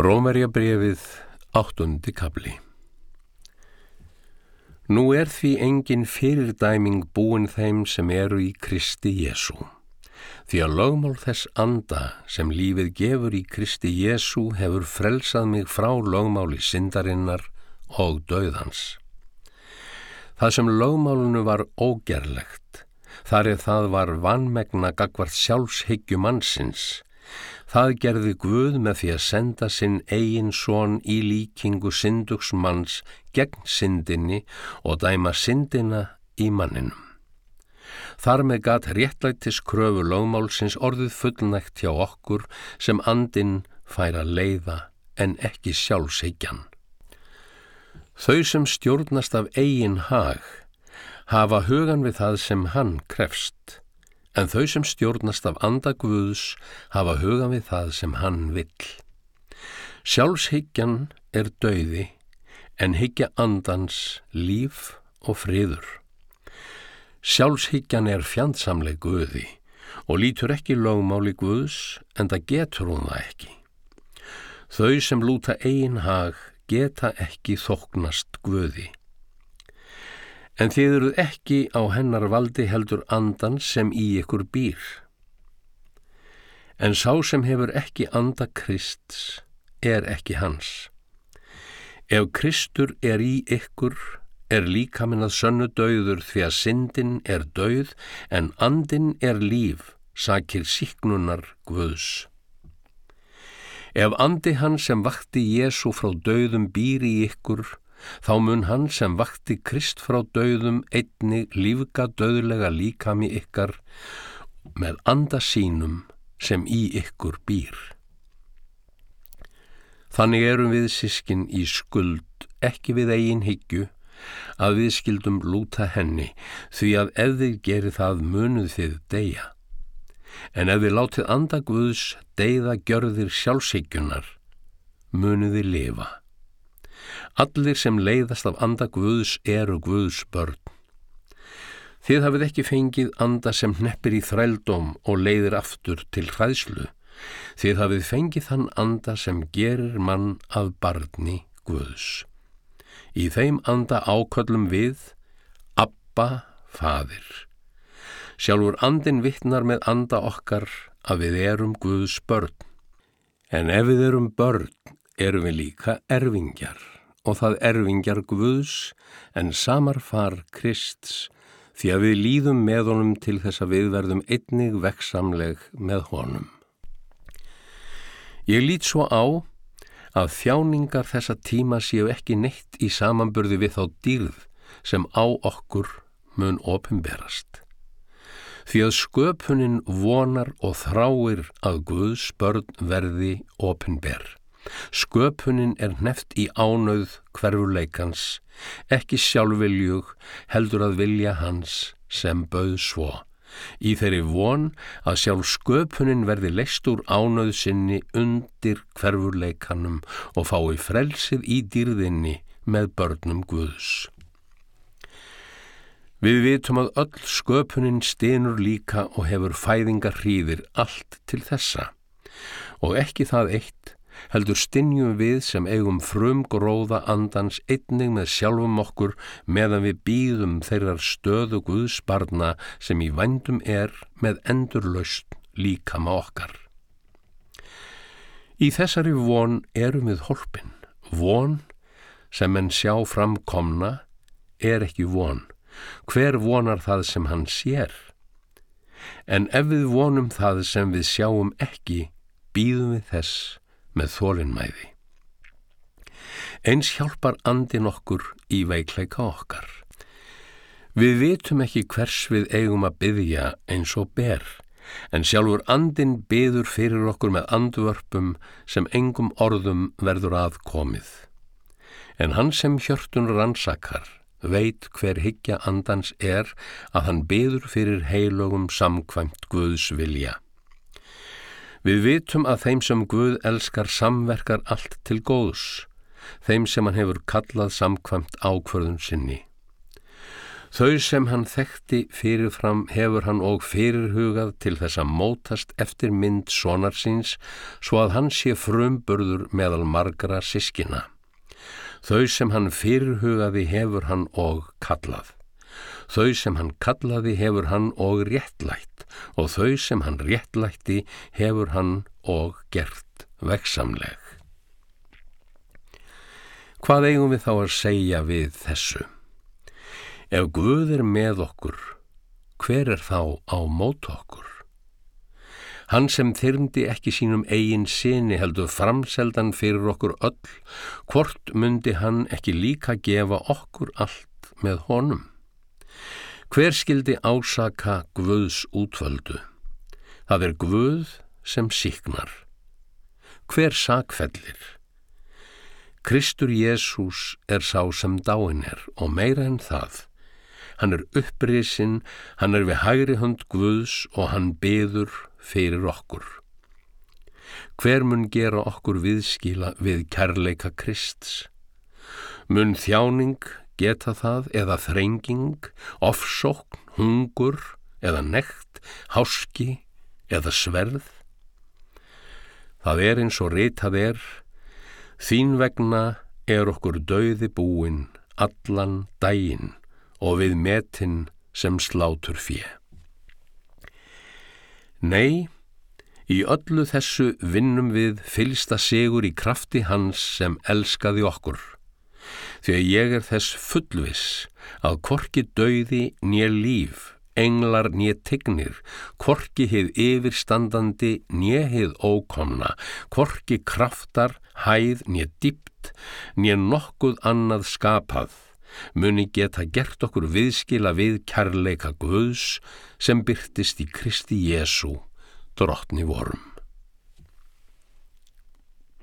Rómerjabrefið áttundi kabli Nú er því engin fyrirdæming búin þeim sem eru í Kristi Jésu. Því að lögmál þess anda sem lífið gefur í Kristi Jésu hefur frelsað mig frá lögmáli syndarinnar og döðans. Það sem lögmálunu var ógerlegt, þar er það var vanmegna gagvart sjálfshyggju mannsins, Það gerði Guð með því að senda sinn eigin són í líkingu syndugs manns gegn syndinni og dæma syndina í manninum. Þar með gat réttlættis kröfu lögmálsins orðið fullnægt hjá okkur sem andin fær að leiða en ekki sjálfsíkjan. Þau sem stjórnast af eigin hag hafa hugan við það sem hann krefst en þau sem stjórnast af andagvöðs hafa hugan við það sem hann vill. Sjálfshyggjan er dauði en hyggja andans líf og friður. Sjálfshyggjan er fjandsamleg guði og lítur ekki lögmáli guðs en það getur hún það ekki. Þau sem lúta ein hag geta ekki þoknast guði. En þið eruð ekki á hennar valdi heldur andan sem í ykkur býr. En sá sem hefur ekki anda Krists er ekki hans. Ef Kristur er í ykkur, er líka minnað sönnu dauður því að syndin er dauð en andin er líf, sakir síknunar Guðs. Ef andi hann sem vakti Jésu frá dauðum býr í ykkur, þá mun hann sem vakti Krist frá döðum einni lífga döðlega líkami ykkar með anda sínum sem í ykkur býr. Þannig erum við sískin í skuld ekki við eigin higgju að við skildum lúta henni því að ef þið gerir það munuð þið deyja. En ef við látið anda Guðs deyða gjörðir sjálfsíkjunar munuð þið lifa. Allir sem leiðast af anda Guðs eru Guðs börn. Þið hafið ekki fengið anda sem hneppir í þrældóm og leiðir aftur til hræðslu. Þið hafið fengið þann anda sem gerir mann af barni Guðs. Í þeim anda áköllum við Abba, Fadir. Sjálfur andin vittnar með anda okkar að við erum Guðs börn. En ef við erum börn, erum við líka erfingjar og það erfingjar Guðs en samar far Krists því að við líðum með honum til þess að við verðum einnig veksamleg með honum. Ég lít svo á að þjáningar þessa tíma séu ekki neitt í samanburði við þá dýrð sem á okkur mun opimberast. Því að sköpunin vonar og þráir að Guðs börn verði opinber. Sköpunin er neft í ánauð hverfuleikans, ekki sjálfviljug heldur að vilja hans sem bauð svo. Í þeirri von að sjálf sköpunin verði leist úr ánauð sinni undir hverfuleikanum og fái frelsið í dýrðinni með börnum Guðs. Við vitum að öll sköpunin steinur líka og hefur fæðingar hríðir allt til þessa og ekki það eitt heldur stinnjum við sem eigum frum gróða andans einnig með sjálfum okkur meðan við býðum þeirrar stöðu Guðsbarna sem í vændum er með endurlaust líkama okkar. Í þessari von erum við holpin. Von sem enn sjá framkomna er ekki von. Hver vonar það sem hann sér? En ef við vonum það sem við sjáum ekki, býðum við þess með þólinnmæði. Eins hjálpar andin okkur í veikleika okkar. Við vitum ekki hvers við eigum að byggja eins og ber, en sjálfur andin byður fyrir okkur með andvörpum sem engum orðum verður aðkomið. En hann sem hjörtun rannsakar veit hver higgja andans er að hann byður fyrir heilögum samkvæmt Guðs vilja. Við vitum að þeim sem Guð elskar samverkar allt til góðs, þeim sem hann hefur kallað samkvæmt ákvörðun sinni. Þau sem hann þekkti fyrirfram hefur hann og fyrirhugað til þess að mótast eftir mynd sonarsins svo að hann sé frumburður meðal margra sískina. Þau sem hann fyrirhugaði hefur hann og kallað. Þau sem hann kallaði hefur hann og réttlætt og þau sem hann réttlætti hefur hann og gert veksamleg. Hvað eigum við þá að segja við þessu? Ef Guð er með okkur, hver er þá á mót okkur? Hann sem þyrndi ekki sínum eigin sinni heldur framseldan fyrir okkur öll, hvort myndi hann ekki líka gefa okkur allt með honum? Hver skildi ásaka Guðs útvöldu? Það er Guð sem síknar. Hver sakfellir? Kristur Jésús er sá sem dáin er og meira en það. Hann er upprisinn, hann er við hægri hönd Guðs og hann beður fyrir okkur. Hver mun gera okkur viðskila við kærleika Krists? Mun þjáning geta það eða þrenging, ofsókn, hungur eða nekt, háski eða sverð? Það er eins og ritað er, þín vegna er okkur dauði búin allan dægin og við metin sem slátur fjö. Nei, í öllu þessu vinnum við fylsta sigur í krafti hans sem elskaði okkur, því að ég er þess fullvis að korki dauði nýja líf englar nýja tignir, korki hið yfirstandandi nýja hið ókomna, korki kraftar, hæð nýja dýpt, nýja nokkuð annað skapað, muni geta gert okkur viðskila við kærleika Guðs sem byrtist í Kristi Jésu, drottni vorum.